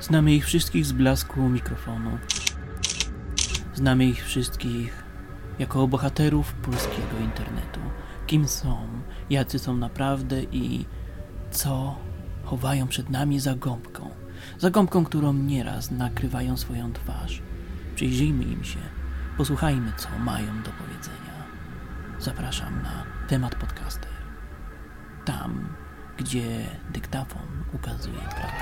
Znamy ich wszystkich z blasku mikrofonu. Znamy ich wszystkich jako bohaterów polskiego internetu. Kim są, jacy są naprawdę i co chowają przed nami za gąbką. Za gąbką, którą nieraz nakrywają swoją twarz. Przyjrzyjmy im się, posłuchajmy, co mają do powiedzenia. Zapraszam na temat podcaster. Tam, gdzie dyktafon ukazuje prawdę.